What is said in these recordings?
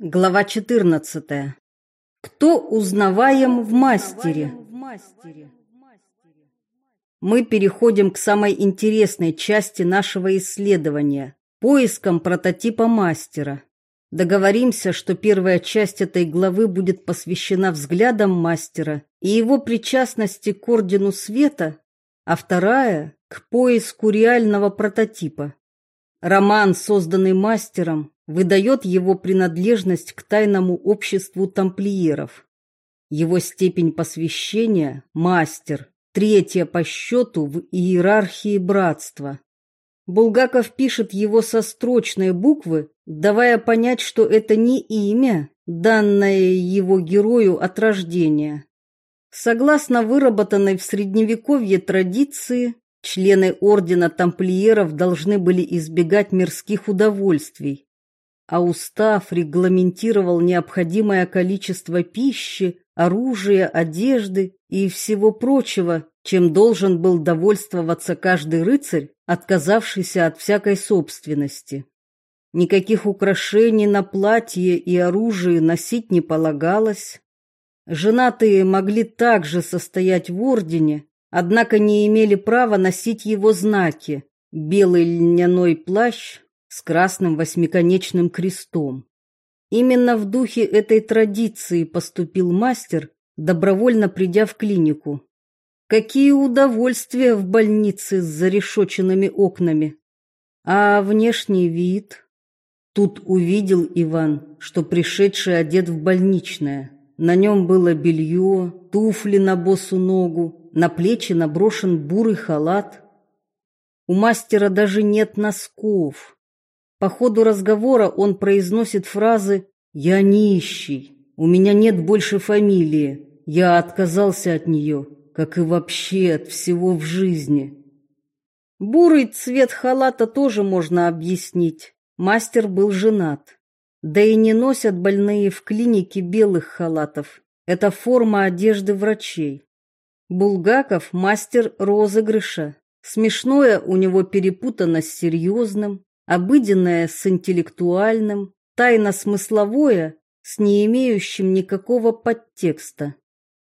Глава 14. Кто узнаваем в мастере? Мы переходим к самой интересной части нашего исследования – поискам прототипа мастера. Договоримся, что первая часть этой главы будет посвящена взглядам мастера и его причастности к Ордену Света, а вторая – к поиску реального прототипа. Роман, созданный мастером, выдает его принадлежность к тайному обществу тамплиеров. Его степень посвящения – мастер, третья по счету в иерархии братства. Булгаков пишет его со строчной буквы, давая понять, что это не имя, данное его герою от рождения. Согласно выработанной в Средневековье традиции, члены ордена тамплиеров должны были избегать мирских удовольствий, а устав регламентировал необходимое количество пищи, оружия, одежды и всего прочего, чем должен был довольствоваться каждый рыцарь, отказавшийся от всякой собственности. Никаких украшений на платье и оружие носить не полагалось. Женатые могли также состоять в ордене, однако не имели права носить его знаки – белый льняной плащ, с красным восьмиконечным крестом. Именно в духе этой традиции поступил мастер, добровольно придя в клинику. Какие удовольствия в больнице с зарешоченными окнами. А внешний вид? Тут увидел Иван, что пришедший одет в больничное. На нем было белье, туфли на босу ногу, на плечи наброшен бурый халат. У мастера даже нет носков. По ходу разговора он произносит фразы «Я нищий, у меня нет больше фамилии, я отказался от нее, как и вообще от всего в жизни». Бурый цвет халата тоже можно объяснить. Мастер был женат. Да и не носят больные в клинике белых халатов. Это форма одежды врачей. Булгаков – мастер розыгрыша. Смешное у него перепутано с серьезным обыденное с интеллектуальным, тайно-смысловое с не имеющим никакого подтекста.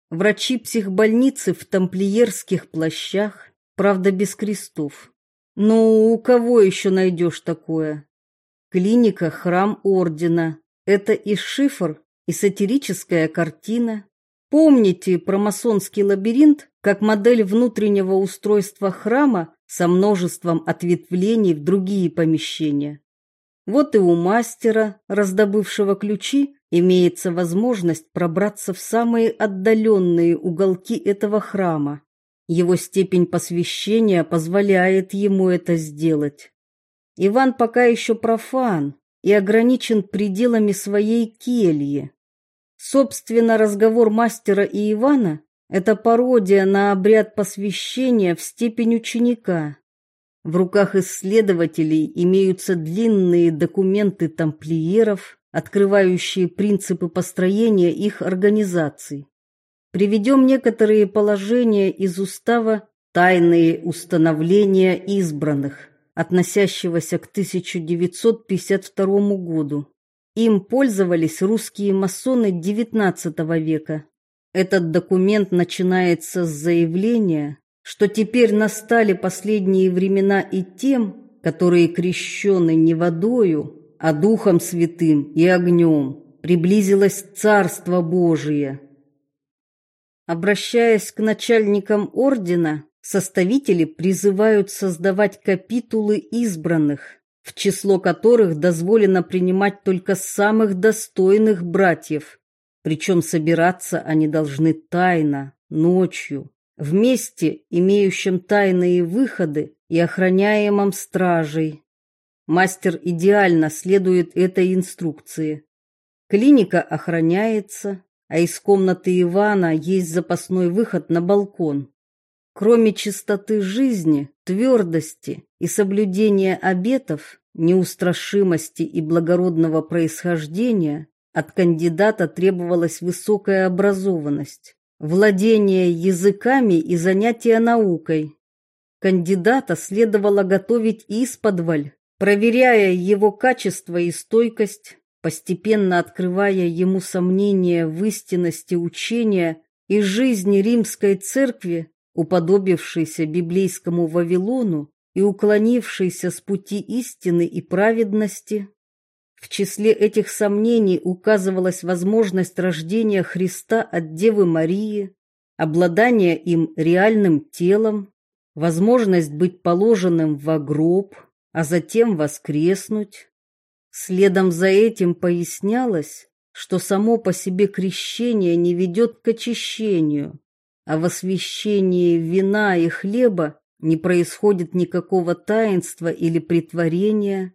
Врачи психбольницы в тамплиерских плащах, правда без крестов. Но у кого еще найдешь такое? Клиника «Храм Ордена» — это и шифр, и сатирическая картина. Помните про масонский лабиринт как модель внутреннего устройства храма со множеством ответвлений в другие помещения. Вот и у мастера, раздобывшего ключи, имеется возможность пробраться в самые отдаленные уголки этого храма. Его степень посвящения позволяет ему это сделать. Иван пока еще профан и ограничен пределами своей кельи. Собственно, разговор мастера и Ивана это пародия на обряд посвящения в степень ученика. В руках исследователей имеются длинные документы тамплиеров, открывающие принципы построения их организаций. Приведем некоторые положения из устава «Тайные установления избранных», относящегося к 1952 году. Им пользовались русские масоны XIX века. Этот документ начинается с заявления, что теперь настали последние времена и тем, которые крещены не водою, а Духом Святым и огнем, приблизилось Царство Божие. Обращаясь к начальникам ордена, составители призывают создавать капитулы избранных, в число которых дозволено принимать только самых достойных братьев, причем собираться они должны тайно, ночью, вместе, имеющим тайные выходы и охраняемом стражей. Мастер идеально следует этой инструкции. Клиника охраняется, а из комнаты Ивана есть запасной выход на балкон. Кроме чистоты жизни, твердости и соблюдения обетов, неустрашимости и благородного происхождения, от кандидата требовалась высокая образованность, владение языками и занятия наукой. Кандидата следовало готовить исподволь, проверяя его качество и стойкость, постепенно открывая ему сомнения в истинности учения и жизни римской церкви, уподобившейся библейскому Вавилону и уклонившейся с пути истины и праведности. В числе этих сомнений указывалась возможность рождения Христа от Девы Марии, обладание им реальным телом, возможность быть положенным в гроб, а затем воскреснуть. Следом за этим пояснялось, что само по себе крещение не ведет к очищению, а в освящении вина и хлеба не происходит никакого таинства или притворения.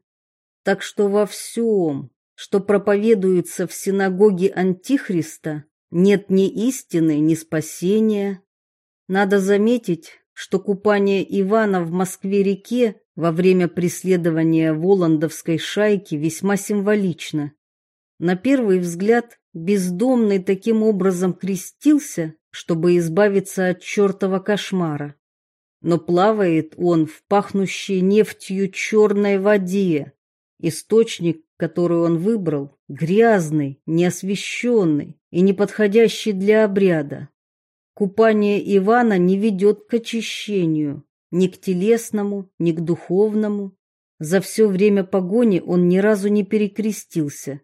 Так что во всем, что проповедуется в синагоге Антихриста, нет ни истины, ни спасения. Надо заметить, что купание Ивана в Москве-реке во время преследования Воландовской шайки весьма символично. На первый взгляд, бездомный таким образом крестился, чтобы избавиться от чертова кошмара. Но плавает он в пахнущей нефтью черной воде. Источник, который он выбрал, грязный, неосвещенный и неподходящий для обряда. Купание Ивана не ведет к очищению, ни к телесному, ни к духовному. За все время погони он ни разу не перекрестился.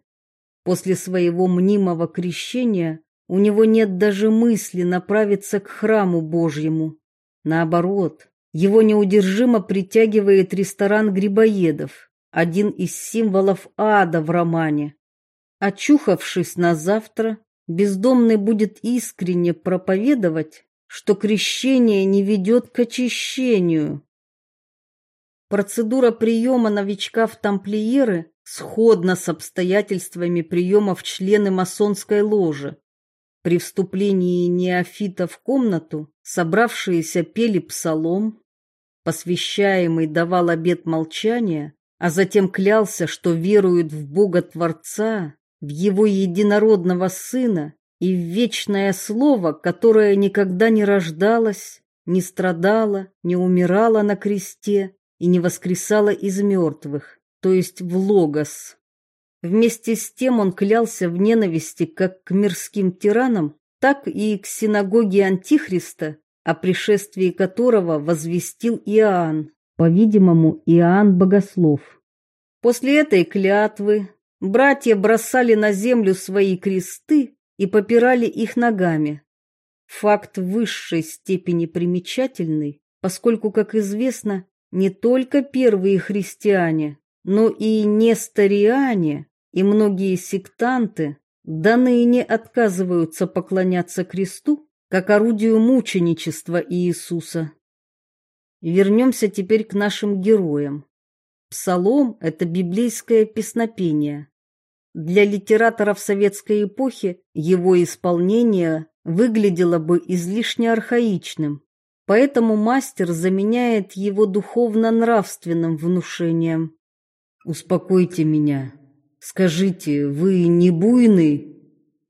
После своего мнимого крещения у него нет даже мысли направиться к храму Божьему. Наоборот, его неудержимо притягивает ресторан грибоедов, один из символов ада в романе. Очухавшись на завтра, бездомный будет искренне проповедовать, что крещение не ведет к очищению. Процедура приема новичка в тамплиеры сходна с обстоятельствами приема в члены масонской ложи. При вступлении неофита в комнату собравшиеся пели псалом, посвящаемый давал обет молчания, а затем клялся, что верует в Бога Творца, в Его единородного Сына и в вечное Слово, которое никогда не рождалось, не страдало, не умирало на кресте и не воскресало из мертвых, то есть в Логос. Вместе с тем он клялся в ненависти как к мирским тиранам, так и к синагоге Антихриста, о пришествии которого возвестил Иоанн, по-видимому, Иоанн Богослов. После этой клятвы братья бросали на землю свои кресты и попирали их ногами. Факт в высшей степени примечательный, поскольку, как известно, не только первые христиане, но и несториане и многие сектанты до ныне отказываются поклоняться кресту как орудию мученичества Иисуса. Вернемся теперь к нашим героям. Псалом – это библейское песнопение. Для литераторов советской эпохи его исполнение выглядело бы излишне архаичным, поэтому мастер заменяет его духовно-нравственным внушением. «Успокойте меня. Скажите, вы не буйный?»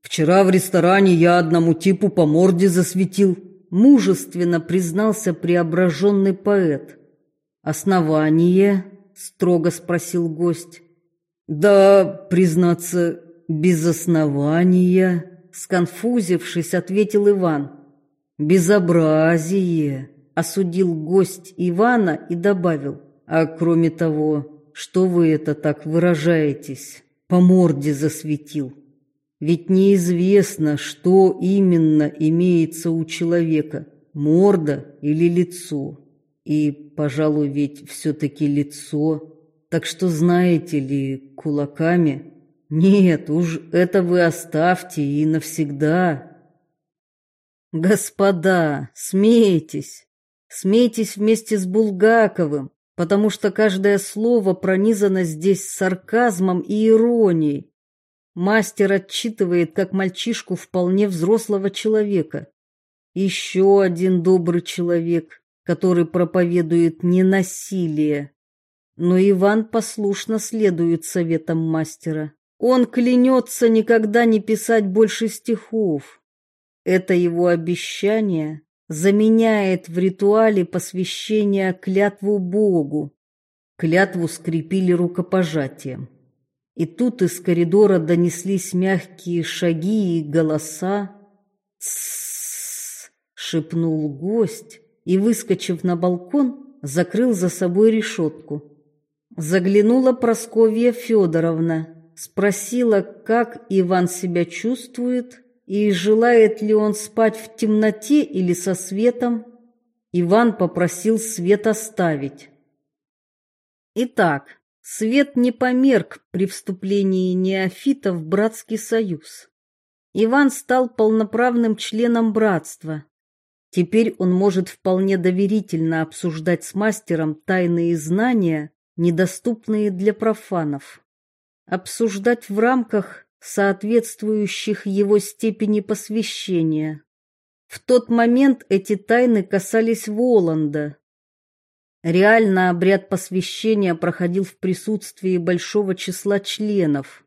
«Вчера в ресторане я одному типу по морде засветил», мужественно признался преображенный поэт. «Основание?» — строго спросил гость. Да, признаться, без основания, сконфузившись, ответил Иван. Безобразие, осудил гость Ивана и добавил. А кроме того, что вы это так выражаетесь? По морде засветил. Ведь неизвестно, что именно имеется у человека, морда или лицо. И, пожалуй, ведь все-таки лицо. Так что знаете ли, кулаками? Нет, уж это вы оставьте и навсегда. Господа, смейтесь. Смейтесь вместе с Булгаковым, потому что каждое слово пронизано здесь сарказмом и иронией. Мастер отчитывает как мальчишку вполне взрослого человека. Еще один добрый человек, который проповедует ненасилие. Но Иван послушно следует советам мастера. Он клянется никогда не писать больше стихов. Это его обещание заменяет в ритуале посвящения клятву Богу. Клятву скрепили рукопожатием. И тут из коридора донеслись мягкие шаги и голоса. «Тссс!» — шепнул гость и, выскочив на балкон, закрыл за собой решетку. Заглянула Просковья Федоровна, спросила, как Иван себя чувствует и желает ли он спать в темноте или со светом. Иван попросил свет оставить. Итак, свет не померк при вступлении неофита в братский союз. Иван стал полноправным членом братства. Теперь он может вполне доверительно обсуждать с мастером тайные знания, недоступные для профанов. Обсуждать в рамках соответствующих его степени посвящения. В тот момент эти тайны касались Воланда. Реально обряд посвящения проходил в присутствии большого числа членов.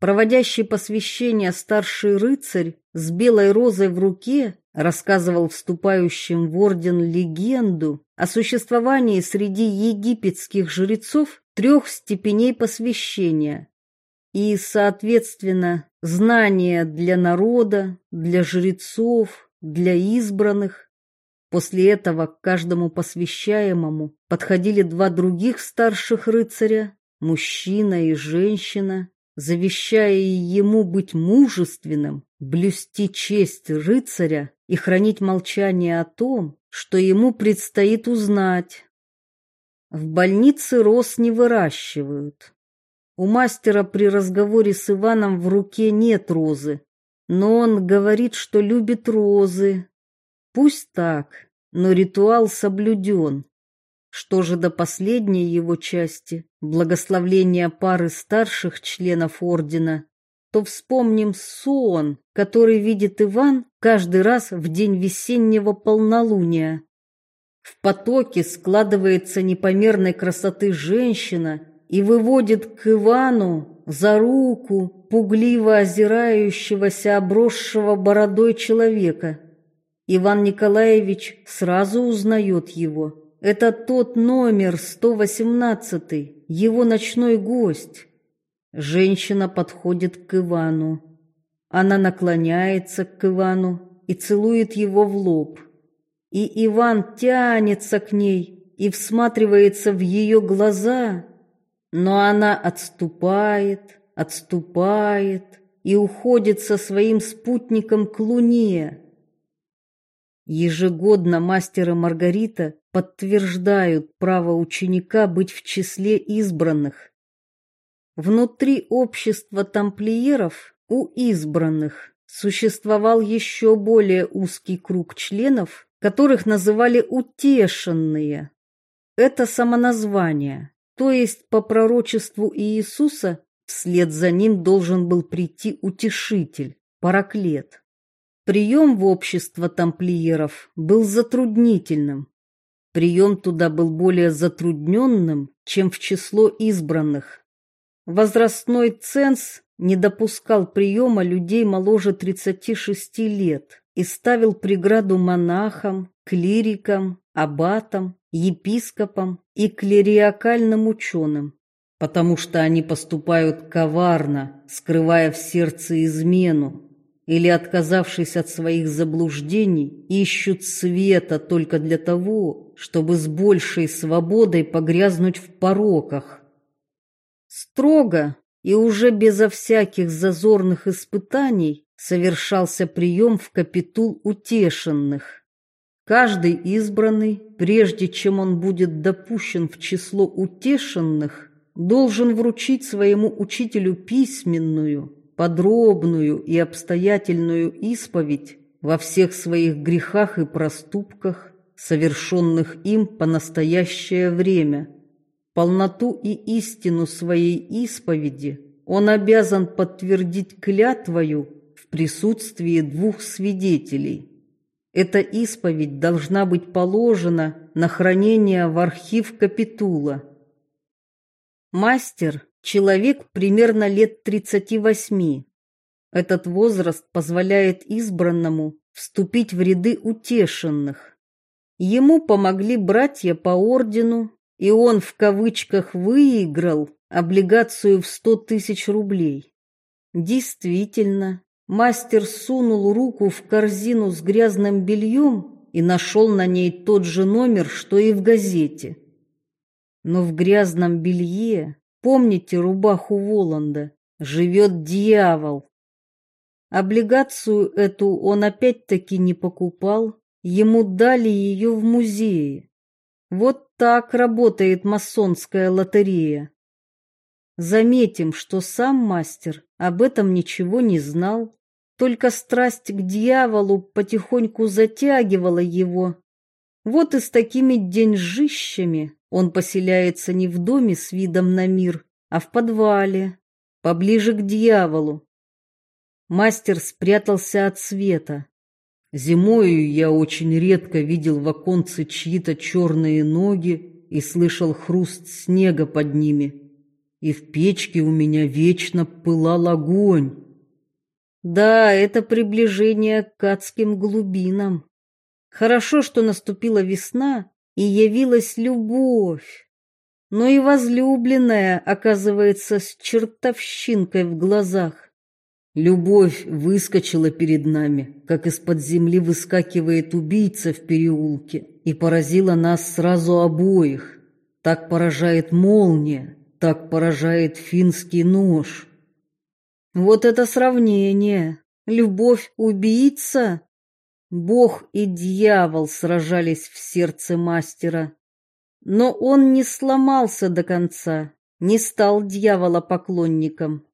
Проводящий посвящение старший рыцарь с белой розой в руке рассказывал вступающим в орден легенду о существовании среди египетских жрецов трех степеней посвящения и, соответственно, знания для народа, для жрецов, для избранных. После этого к каждому посвящаемому подходили два других старших рыцаря, мужчина и женщина, завещая ему быть мужественным, блюсти честь рыцаря и хранить молчание о том, что ему предстоит узнать. В больнице роз не выращивают, у мастера при разговоре с Иваном в руке нет розы, но он говорит, что любит розы. Пусть так, но ритуал соблюден. Что же до последней его части, благословления пары старших членов ордена, то вспомним сон, который видит Иван каждый раз в день весеннего полнолуния. В потоке складывается непомерной красоты женщина и выводит к Ивану за руку пугливо озирающегося обросшего бородой человека. Иван Николаевич сразу узнает его. Это тот номер 118, его ночной гость. Женщина подходит к Ивану. Она наклоняется к Ивану и целует его в лоб. И Иван тянется к ней и всматривается в ее глаза, но она отступает, отступает и уходит со своим спутником к Луне. Ежегодно мастер и Маргарита подтверждают право ученика быть в числе избранных. Внутри общества тамплиеров у избранных существовал еще более узкий круг членов, которых называли утешенные. Это самоназвание. То есть по пророчеству Иисуса вслед за ним должен был прийти утешитель, параклет. Прием в общество тамплиеров был затруднительным. Прием туда был более затрудненным, чем в число избранных. Возрастной ценз не допускал приема людей моложе 36 лет и ставил преграду монахам, клирикам, аббатам, епископам и клериакальным ученым, потому что они поступают коварно, скрывая в сердце измену, или, отказавшись от своих заблуждений, ищут света только для того, чтобы с большей свободой погрязнуть в пороках. Строго и уже безо всяких зазорных испытаний совершался прием в капитул утешенных. Каждый избранный, прежде чем он будет допущен в число утешенных, должен вручить своему учителю письменную, подробную и обстоятельную исповедь во всех своих грехах и проступках, совершенных им по настоящее время. Полноту и истину своей исповеди он обязан подтвердить клятвою в присутствии двух свидетелей. Эта исповедь должна быть положена на хранение в архив капитула. Мастер – человек примерно лет 38. Этот возраст позволяет избранному вступить в ряды утешенных. Ему помогли братья по ордену, и он в кавычках выиграл облигацию в сто тысяч рублей. Действительно, мастер сунул руку в корзину с грязным бельем и нашел на ней тот же номер, что и в газете. Но в грязном белье, помните рубаху Воланда, живет дьявол. Облигацию эту он опять-таки не покупал, ему дали ее в музее. Вот так работает масонская лотерея. Заметим, что сам мастер об этом ничего не знал, только страсть к дьяволу потихоньку затягивала его. Вот и с такими деньжищами он поселяется не в доме с видом на мир, а в подвале, поближе к дьяволу. Мастер спрятался от света. Зимою я очень редко видел в оконце чьи-то черные ноги и слышал хруст снега под ними. И в печке у меня вечно пылал огонь. Да, это приближение к адским глубинам. Хорошо, что наступила весна и явилась любовь. Но и возлюбленная оказывается с чертовщинкой в глазах. Любовь выскочила перед нами, как из-под земли выскакивает убийца в переулке, и поразила нас сразу обоих. Так поражает молния, так поражает финский нож. Вот это сравнение. Любовь-убийца. Бог и дьявол сражались в сердце мастера. Но он не сломался до конца, не стал дьявола поклонником.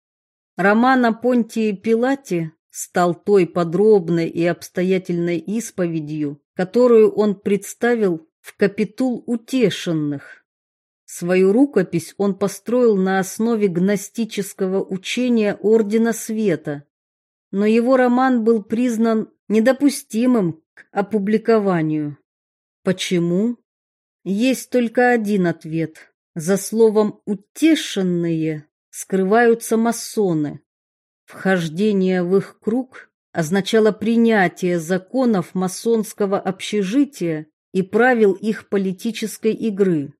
Роман о Понтии Пилате стал той подробной и обстоятельной исповедью, которую он представил в капитул утешенных. Свою рукопись он построил на основе гностического учения Ордена Света, но его роман был признан недопустимым к опубликованию. Почему? Есть только один ответ. За словом «утешенные» скрываются масоны. Вхождение в их круг означало принятие законов масонского общежития и правил их политической игры.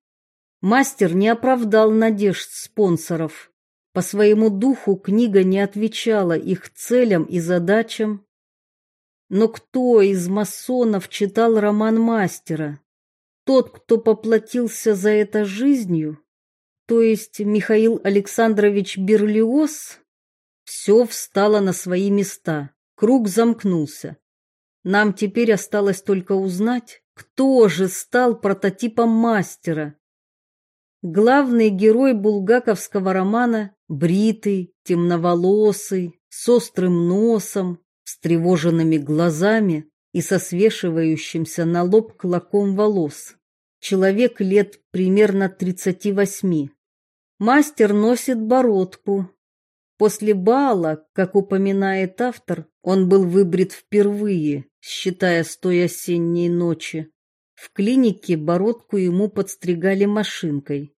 Мастер не оправдал надежд спонсоров. По своему духу книга не отвечала их целям и задачам. Но кто из масонов читал роман мастера? Тот, кто поплатился за это жизнью? то есть Михаил Александрович Берлиоз, все встало на свои места, круг замкнулся. Нам теперь осталось только узнать, кто же стал прототипом мастера. Главный герой булгаковского романа – бритый, темноволосый, с острым носом, с тревоженными глазами и со свешивающимся на лоб клоком волос. Человек лет примерно 38. Мастер носит бородку. После бала, как упоминает автор, он был выбрит впервые, считая с той осенней ночи. В клинике бородку ему подстригали машинкой.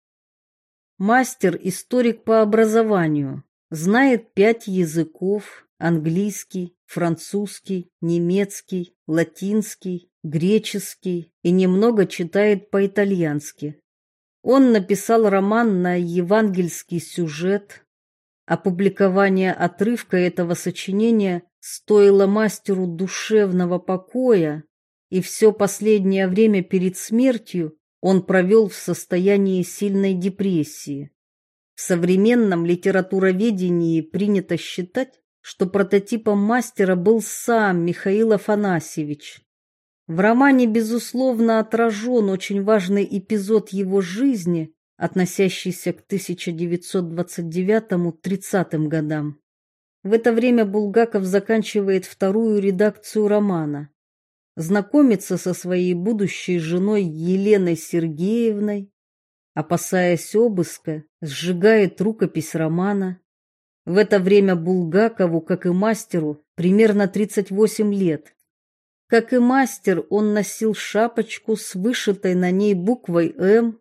Мастер – историк по образованию, знает пять языков – английский, французский, немецкий, латинский, греческий и немного читает по-итальянски. Он написал роман на евангельский сюжет. Опубликование отрывка этого сочинения стоило мастеру душевного покоя, и все последнее время перед смертью он провел в состоянии сильной депрессии. В современном литературоведении принято считать, что прототипом мастера был сам Михаил Афанасьевич. В романе, безусловно, отражен очень важный эпизод его жизни, относящийся к 1929-30 годам. В это время Булгаков заканчивает вторую редакцию романа. Знакомится со своей будущей женой Еленой Сергеевной, опасаясь обыска, сжигает рукопись романа. В это время Булгакову, как и мастеру, примерно 38 лет. Как и мастер, он носил шапочку с вышитой на ней буквой «М».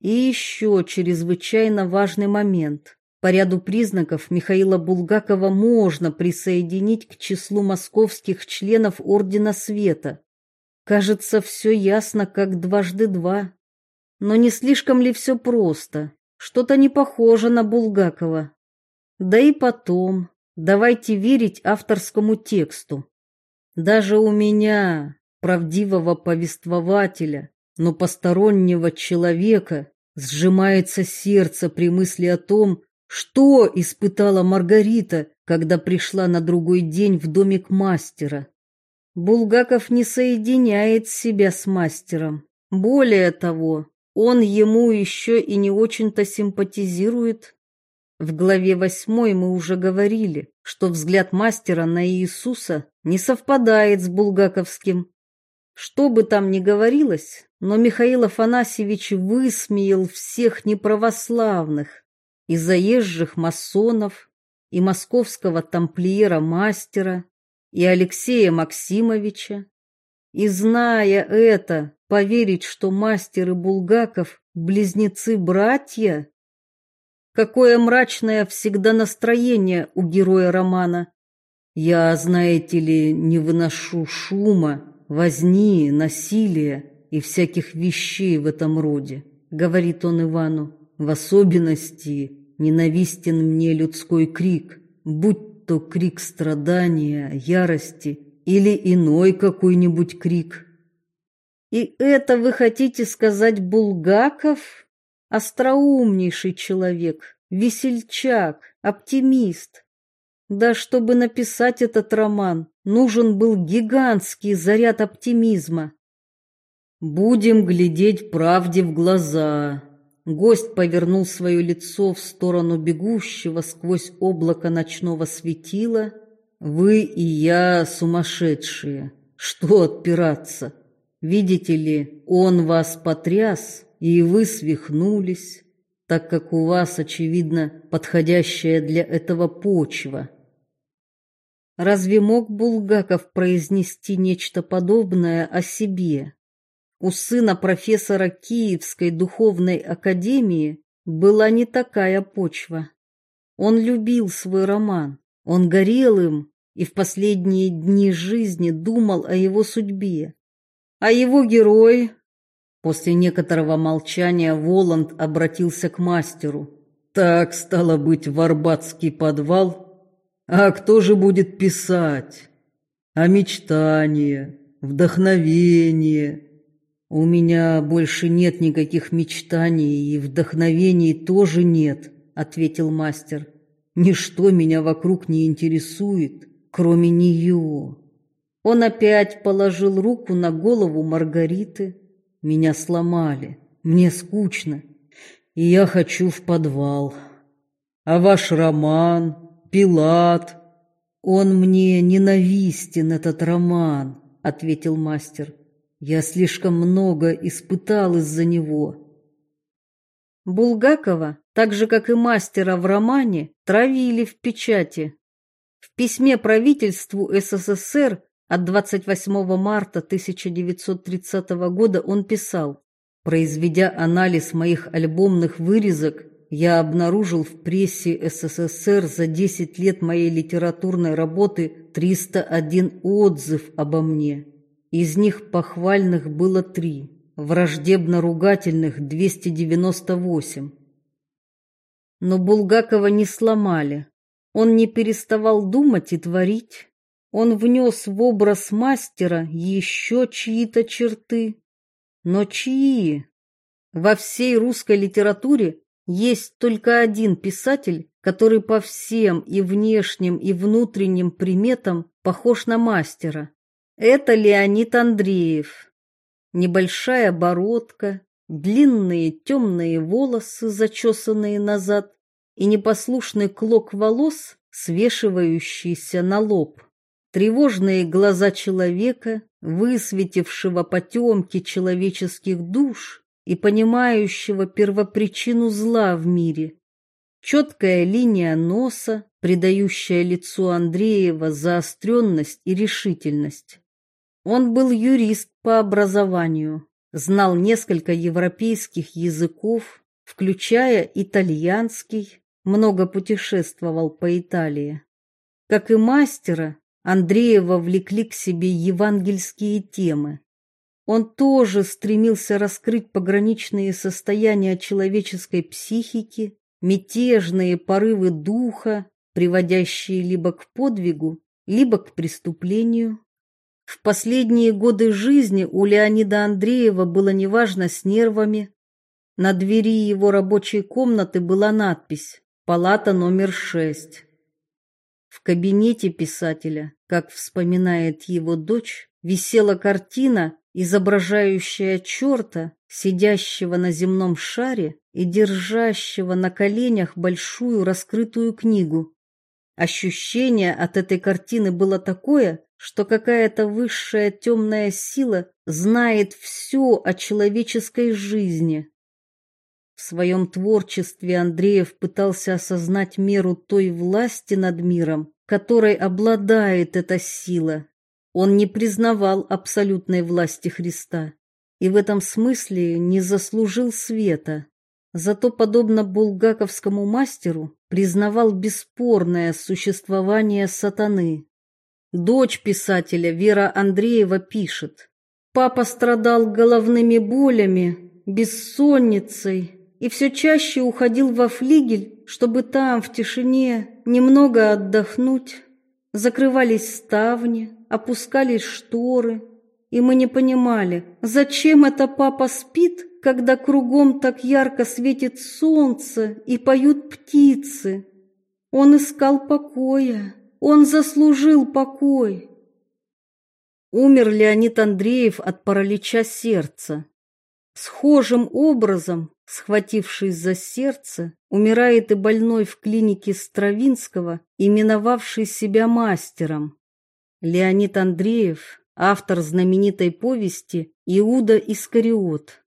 И еще чрезвычайно важный момент. По ряду признаков Михаила Булгакова можно присоединить к числу московских членов Ордена Света. Кажется, все ясно, как дважды два. Но не слишком ли все просто? что-то не похоже на Булгакова. Да и потом, давайте верить авторскому тексту. Даже у меня, правдивого повествователя, но постороннего человека, сжимается сердце при мысли о том, что испытала Маргарита, когда пришла на другой день в домик мастера. Булгаков не соединяет себя с мастером. Более того, он ему еще и не очень-то симпатизирует. В главе восьмой мы уже говорили, что взгляд мастера на Иисуса не совпадает с булгаковским. Что бы там ни говорилось, но Михаил Афанасьевич высмеял всех неправославных, и заезжих масонов, и московского тамплиера-мастера, и Алексея Максимовича. И зная это, поверить, что мастер и Булгаков – близнецы-братья? Какое мрачное всегда настроение у героя романа. Я, знаете ли, не выношу шума, возни, насилия и всяких вещей в этом роде, говорит он Ивану. В особенности ненавистен мне людской крик, будь то крик страдания, ярости или иной какой-нибудь крик. И это вы хотите сказать Булгаков? Остроумнейший человек, весельчак, оптимист. Да чтобы написать этот роман, нужен был гигантский заряд оптимизма. Будем глядеть правде в глаза. Гость повернул свое лицо в сторону бегущего сквозь облако ночного светила. Вы и я сумасшедшие. Что отпираться? Видите ли, он вас потряс, и вы свихнулись, так как у вас, очевидно, подходящая для этого почва. Разве мог Булгаков произнести нечто подобное о себе? У сына профессора Киевской духовной академии была не такая почва. Он любил свой роман, он горел им и в последние дни жизни думал о его судьбе. А его герой... После некоторого молчания Воланд обратился к мастеру. «Так, стало быть, в Арбатский подвал? А кто же будет писать? А мечтание, вдохновение, у меня больше нет никаких мечтаний и вдохновений тоже нет, ответил мастер. Ничто меня вокруг не интересует, кроме нее. Он опять положил руку на голову Маргариты. Меня сломали, мне скучно, и я хочу в подвал. А ваш роман, Пилат, он мне ненавистен этот роман, ответил мастер. Я слишком много испытал из-за него. Булгакова, так же как и мастера в романе, травили в печати. В письме правительству СССР от 28 марта 1930 года он писал: "Произведя анализ моих альбомных вырезок, я обнаружил в прессе СССР за 10 лет моей литературной работы 301 отзыв обо мне. Из них похвальных было три, враждебно-ругательных 298. Но Булгакова не сломали. Он не переставал думать и творить. Он внес в образ мастера еще чьи-то черты. Но чьи? Во всей русской литературе есть только один писатель, который по всем и внешним, и внутренним приметам похож на мастера. Это Леонид Андреев. Небольшая бородка, длинные темные волосы, зачесанные назад, и непослушный клок волос, свешивающийся на лоб. Тревожные глаза человека, высветившего потемки человеческих душ и понимающего первопричину зла в мире. Четкая линия носа, придающая лицу Андреева заостренность и решительность. Он был юрист по образованию, знал несколько европейских языков, включая итальянский, много путешествовал по Италии. Как и мастера, Андреева влекли к себе евангельские темы. Он тоже стремился раскрыть пограничные состояния человеческой психики, мятежные порывы духа, приводящие либо к подвигу, либо к преступлению. В последние годы жизни у Леонида Андреева было неважно с нервами. На двери его рабочей комнаты была надпись «Палата номер шесть». В кабинете писателя, как вспоминает его дочь, висела картина, изображающая черта, сидящего на земном шаре и держащего на коленях большую раскрытую книгу. Ощущение от этой картины было такое, что какая-то высшая темная сила знает все о человеческой жизни. В своем творчестве Андреев пытался осознать меру той власти над миром, которой обладает эта сила. Он не признавал абсолютной власти Христа и в этом смысле не заслужил света. Зато, подобно булгаковскому мастеру, признавал бесспорное существование сатаны. Дочь писателя Вера Андреева пишет, «Папа страдал головными болями, бессонницей и все чаще уходил во флигель, чтобы там, в тишине, немного отдохнуть. Закрывались ставни, опускались шторы, и мы не понимали, зачем это папа спит, когда кругом так ярко светит солнце и поют птицы. Он искал покоя, он заслужил покой. Умер Леонид Андреев от паралича сердца. Схожим образом, схватившись за сердце, умирает и больной в клинике Стравинского, именовавший себя мастером. Леонид Андреев, автор знаменитой повести «Иуда Искариот».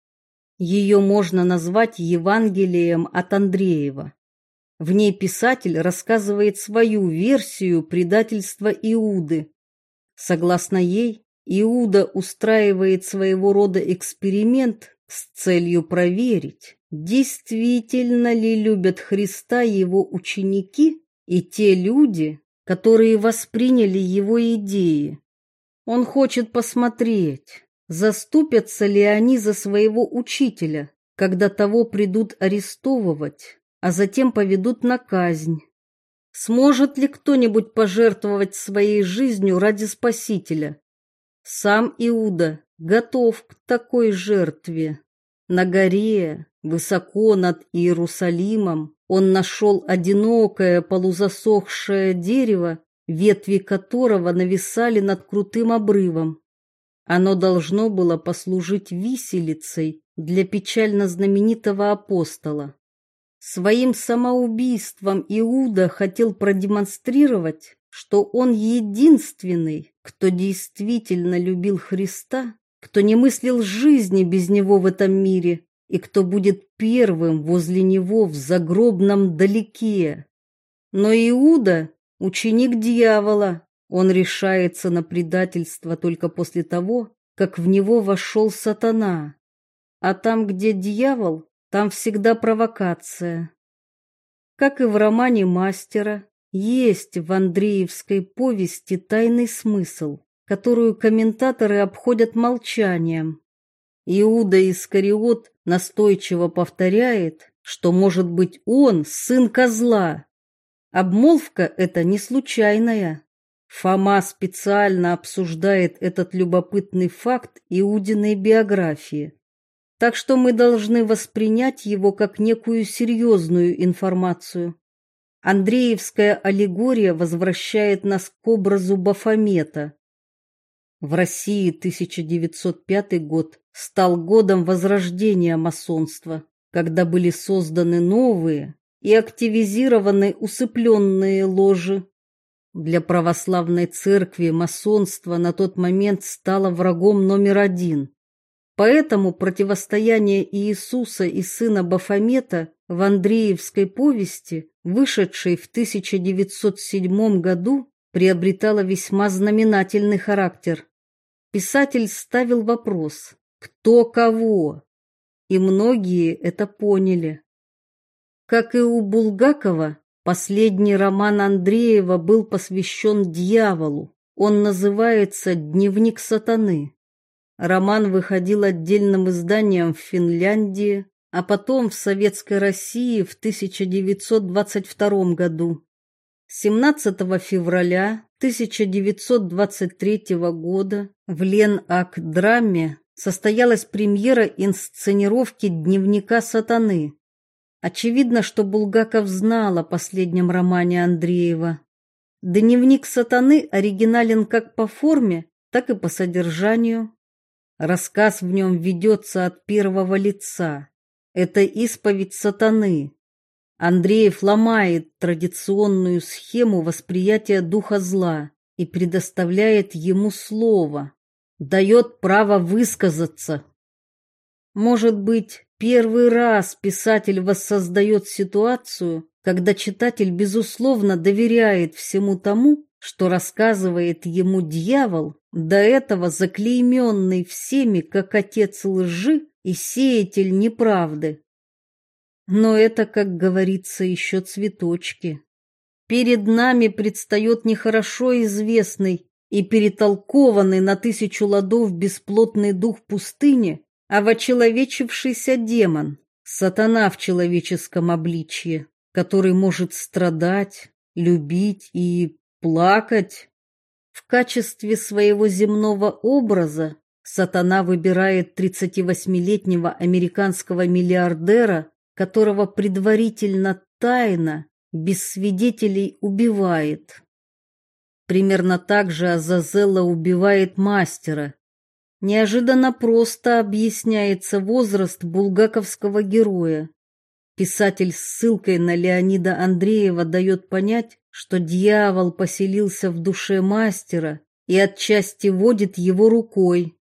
Ее можно назвать Евангелием от Андреева. В ней писатель рассказывает свою версию предательства Иуды. Согласно ей, Иуда устраивает своего рода эксперимент с целью проверить, действительно ли любят Христа его ученики и те люди, которые восприняли его идеи. Он хочет посмотреть, Заступятся ли они за своего учителя, когда того придут арестовывать, а затем поведут на казнь? Сможет ли кто-нибудь пожертвовать своей жизнью ради Спасителя? Сам Иуда готов к такой жертве. На горе, высоко над Иерусалимом, он нашел одинокое полузасохшее дерево, ветви которого нависали над крутым обрывом. Оно должно было послужить виселицей для печально знаменитого апостола. Своим самоубийством Иуда хотел продемонстрировать, что он единственный, кто действительно любил Христа, кто не мыслил жизни без него в этом мире и кто будет первым возле него в загробном далеке. Но Иуда – ученик дьявола, он решается на предательство только после того, как в него вошел сатана. А там, где дьявол, там всегда провокация. Как и в романе «Мастера», есть в Андреевской повести тайный смысл, которую комментаторы обходят молчанием. Иуда Искариот настойчиво повторяет, что, может быть, он сын козла. Обмолвка эта не случайная. Фома специально обсуждает этот любопытный факт Иудиной биографии. Так что мы должны воспринять его как некую серьезную информацию. Андреевская аллегория возвращает нас к образу Бафомета. В России 1905 год стал годом возрождения масонства, когда были созданы новые и активизированы усыпленные ложи, для православной церкви масонство на тот момент стало врагом номер один. Поэтому противостояние Иисуса и сына Бафомета в Андреевской повести, вышедшей в 1907 году, приобретало весьма знаменательный характер. Писатель ставил вопрос «Кто кого?» И многие это поняли. Как и у Булгакова, Последний роман Андреева был посвящен дьяволу. Он называется «Дневник сатаны». Роман выходил отдельным изданием в Финляндии, а потом в Советской России в 1922 году. 17 февраля 1923 года в Лен-Ак-драме состоялась премьера инсценировки «Дневника сатаны». Очевидно, что Булгаков знал о последнем романе Андреева. Дневник сатаны оригинален как по форме, так и по содержанию. Рассказ в нем ведется от первого лица. Это исповедь сатаны. Андреев ломает традиционную схему восприятия духа зла и предоставляет ему слово, дает право высказаться. Может быть, первый раз писатель воссоздает ситуацию, когда читатель безусловно доверяет всему тому, что рассказывает ему дьявол, до этого заклейменный всеми как отец лжи и сеятель неправды. Но это, как говорится, еще цветочки. Перед нами предстает нехорошо известный и перетолкованный на тысячу ладов бесплотный дух пустыни, а вочеловечившийся демон, сатана в человеческом обличье, который может страдать, любить и плакать. В качестве своего земного образа сатана выбирает 38-летнего американского миллиардера, которого предварительно тайно, без свидетелей, убивает. Примерно так же Азазелла убивает мастера. Неожиданно просто объясняется возраст булгаковского героя. Писатель с ссылкой на Леонида Андреева дает понять, что дьявол поселился в душе мастера и отчасти водит его рукой.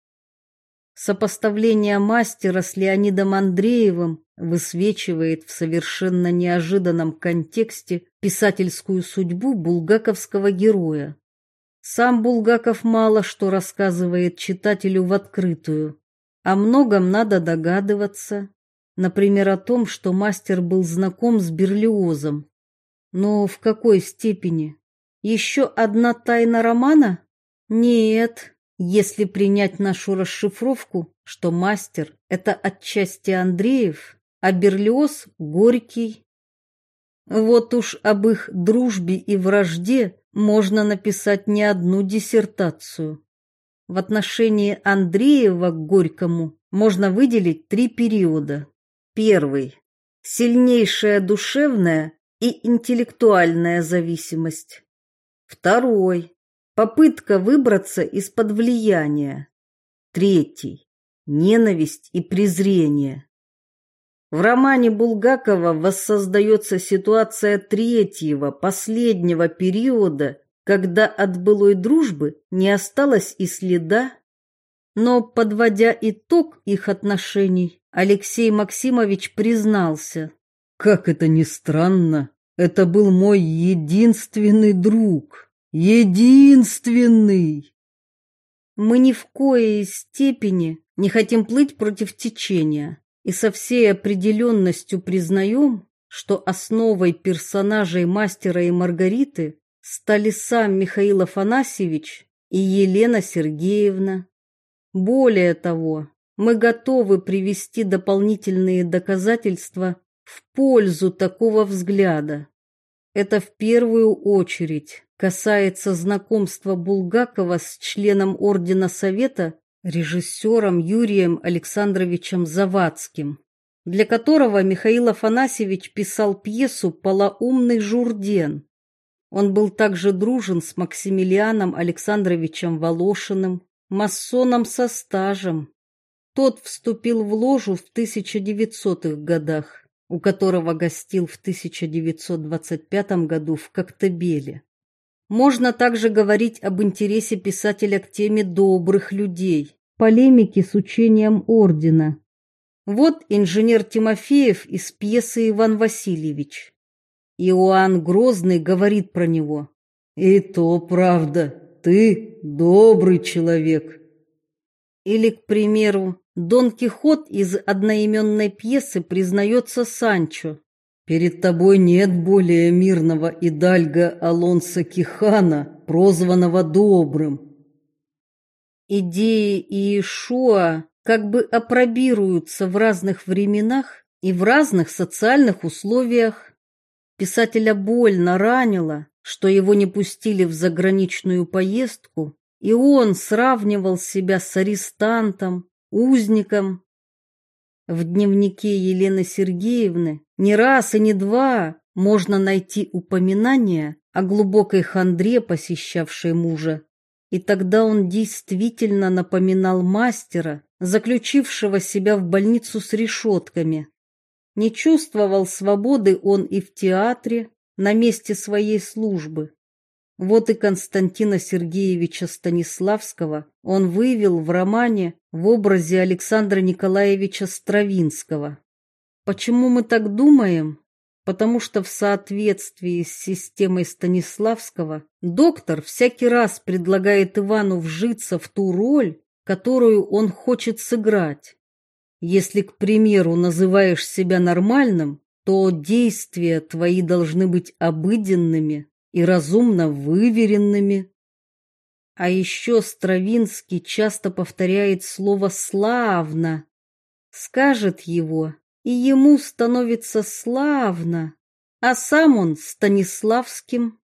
Сопоставление мастера с Леонидом Андреевым высвечивает в совершенно неожиданном контексте писательскую судьбу булгаковского героя. Сам Булгаков мало что рассказывает читателю в открытую. О многом надо догадываться. Например, о том, что мастер был знаком с Берлиозом. Но в какой степени? Еще одна тайна романа? Нет, если принять нашу расшифровку, что мастер – это отчасти Андреев, а Берлиоз – Горький. Вот уж об их дружбе и вражде можно написать не одну диссертацию. В отношении Андреева к Горькому можно выделить три периода. Первый – сильнейшая душевная и интеллектуальная зависимость. Второй – попытка выбраться из-под влияния. Третий – ненависть и презрение. В романе Булгакова воссоздается ситуация третьего, последнего периода, когда от былой дружбы не осталось и следа. Но, подводя итог их отношений, Алексей Максимович признался. «Как это ни странно, это был мой единственный друг. Единственный!» Мы ни в коей степени не хотим плыть против течения и со всей определенностью признаем, что основой персонажей мастера и Маргариты стали сам Михаил Афанасьевич и Елена Сергеевна. Более того, мы готовы привести дополнительные доказательства в пользу такого взгляда. Это в первую очередь касается знакомства Булгакова с членом Ордена Совета режиссером Юрием Александровичем Завадским, для которого Михаил Афанасьевич писал пьесу «Полоумный Журден». Он был также дружен с Максимилианом Александровичем Волошиным, масоном со стажем. Тот вступил в ложу в 1900-х годах, у которого гостил в 1925 году в Коктебеле. Можно также говорить об интересе писателя к теме добрых людей, полемики с учением ордена. Вот инженер Тимофеев из пьесы «Иван Васильевич». Иоанн Грозный говорит про него. «И то правда, ты добрый человек». Или, к примеру, Дон Кихот из одноименной пьесы признается Санчо. Перед тобой нет более мирного идальга Алонса Кихана, прозванного Добрым. Идеи Иешуа как бы опробируются в разных временах и в разных социальных условиях. Писателя больно ранило, что его не пустили в заграничную поездку, и он сравнивал себя с арестантом, узником. В дневнике Елены Сергеевны не раз и не два можно найти упоминания о глубокой хандре, посещавшей мужа. И тогда он действительно напоминал мастера, заключившего себя в больницу с решетками. Не чувствовал свободы он и в театре, на месте своей службы. Вот и Константина Сергеевича Станиславского он вывел в романе в образе Александра Николаевича Стравинского. Почему мы так думаем? Потому что в соответствии с системой Станиславского доктор всякий раз предлагает Ивану вжиться в ту роль, которую он хочет сыграть. Если, к примеру, называешь себя нормальным, то действия твои должны быть обыденными и разумно выверенными. А еще Стравинский часто повторяет слово «славно». Скажет его, и ему становится славно, а сам он Станиславским.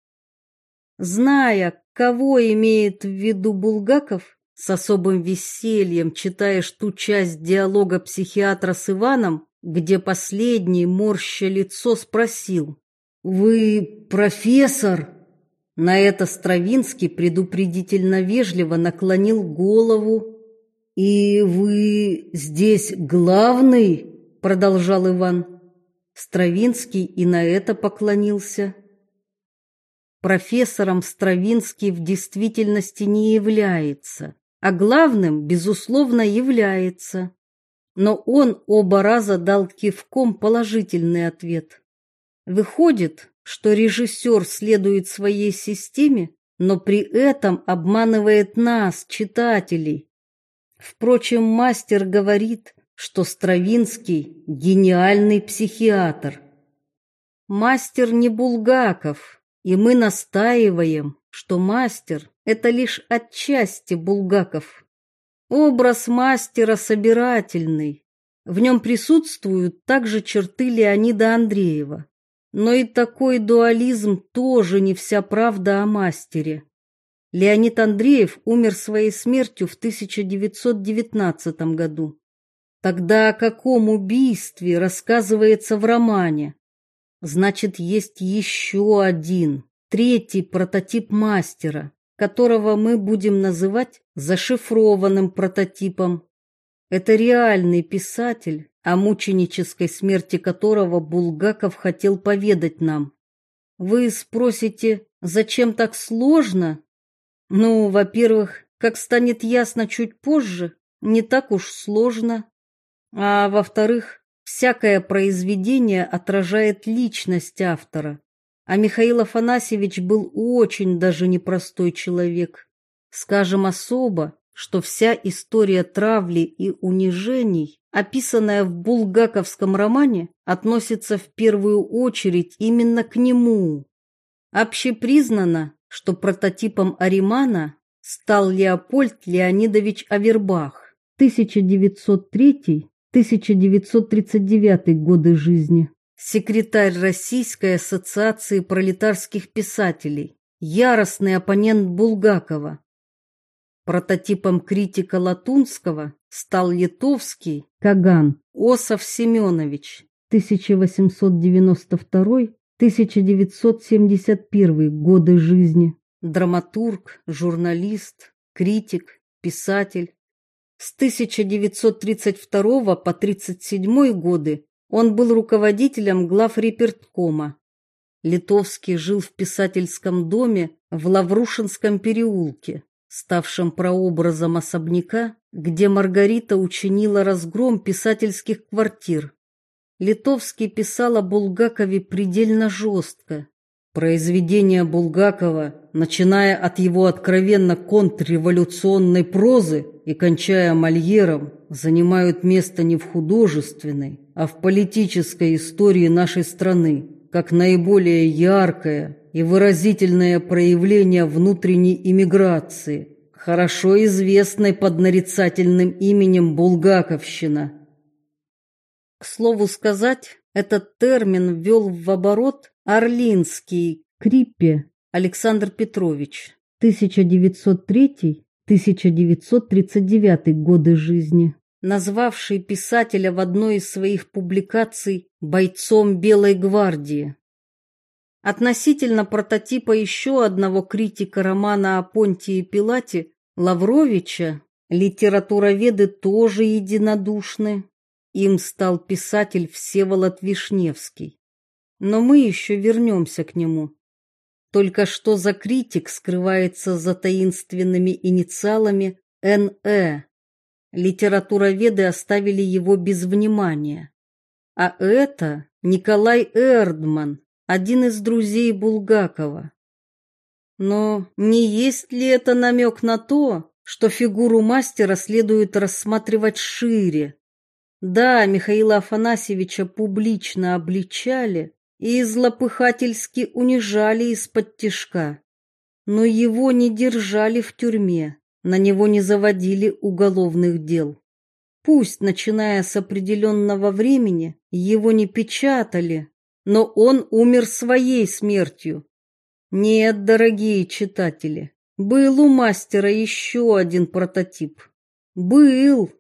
Зная, кого имеет в виду Булгаков, с особым весельем читаешь ту часть диалога психиатра с Иваном, где последний, морща лицо, спросил «Вы профессор?» На это Стравинский предупредительно вежливо наклонил голову. «И вы здесь главный?» — продолжал Иван. Стравинский и на это поклонился. Профессором Стравинский в действительности не является, а главным, безусловно, является. Но он оба раза дал кивком положительный ответ. Выходит, что режиссер следует своей системе, но при этом обманывает нас, читателей. Впрочем, мастер говорит, что Стравинский – гениальный психиатр. Мастер не Булгаков, и мы настаиваем, что мастер – это лишь отчасти Булгаков. Образ мастера собирательный, в нем присутствуют также черты Леонида Андреева. Но и такой дуализм тоже не вся правда о мастере. Леонид Андреев умер своей смертью в 1919 году. Тогда о каком убийстве рассказывается в романе? Значит, есть еще один, третий прототип мастера, которого мы будем называть зашифрованным прототипом. Это реальный писатель, о мученической смерти которого Булгаков хотел поведать нам. Вы спросите, зачем так сложно? Ну, во-первых, как станет ясно чуть позже, не так уж сложно. А во-вторых, всякое произведение отражает личность автора. А Михаил Афанасьевич был очень даже непростой человек. Скажем особо, что вся история травли и унижений описанная в булгаковском романе, относится в первую очередь именно к нему. Общепризнано, что прототипом Аримана стал Леопольд Леонидович Авербах, 1903-1939 годы жизни, секретарь Российской ассоциации пролетарских писателей, яростный оппонент Булгакова. Прототипом критика Латунского стал литовский Каган Осов Семенович 1892-1971 годы жизни. Драматург, журналист, критик, писатель. С 1932 по 1937 годы он был руководителем главреперткома. Литовский жил в писательском доме в Лаврушинском переулке ставшим прообразом особняка, где Маргарита учинила разгром писательских квартир. Литовский писал о Булгакове предельно жестко. Произведения Булгакова, начиная от его откровенно контрреволюционной прозы и кончая Мольером, занимают место не в художественной, а в политической истории нашей страны, как наиболее яркое и выразительное проявление внутренней иммиграции, хорошо известной под нарицательным именем Булгаковщина. К слову сказать, этот термин ввел в оборот Орлинский Криппе Александр Петрович, 1903-1939 годы жизни, назвавший писателя в одной из своих публикаций бойцом Белой гвардии. Относительно прототипа еще одного критика романа о Понтии Пилате, Лавровича, литературоведы тоже единодушны. Им стал писатель Всеволод Вишневский. Но мы еще вернемся к нему. Только что за критик скрывается за таинственными инициалами Н.Э. Литературоведы оставили его без внимания. А это Николай Эрдман, один из друзей Булгакова. Но не есть ли это намек на то, что фигуру мастера следует рассматривать шире? Да, Михаила Афанасьевича публично обличали и злопыхательски унижали из-под тишка, но его не держали в тюрьме, на него не заводили уголовных дел. Пусть, начиная с определенного времени, его не печатали, но он умер своей смертью. Нет, дорогие читатели, был у мастера еще один прототип. Был,